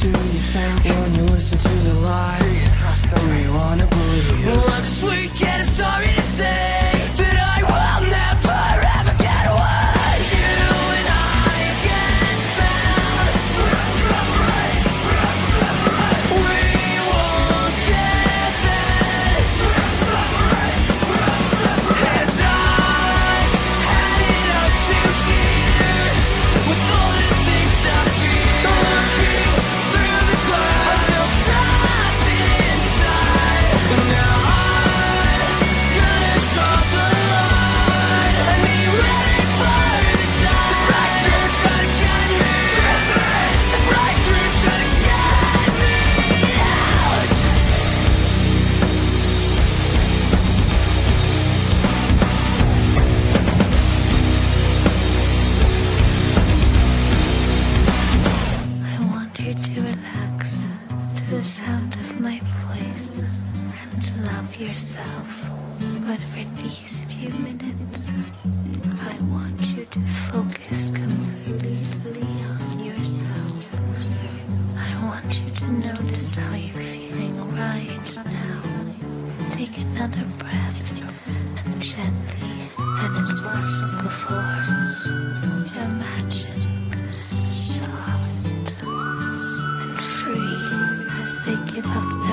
do you think when you listen to the lies? The sound of my voice and to love yourself. But for these few minutes, I want you to focus completely on yourself. I want you to notice how you're feeling right now. Take another breath and gently, than it was before. As they give up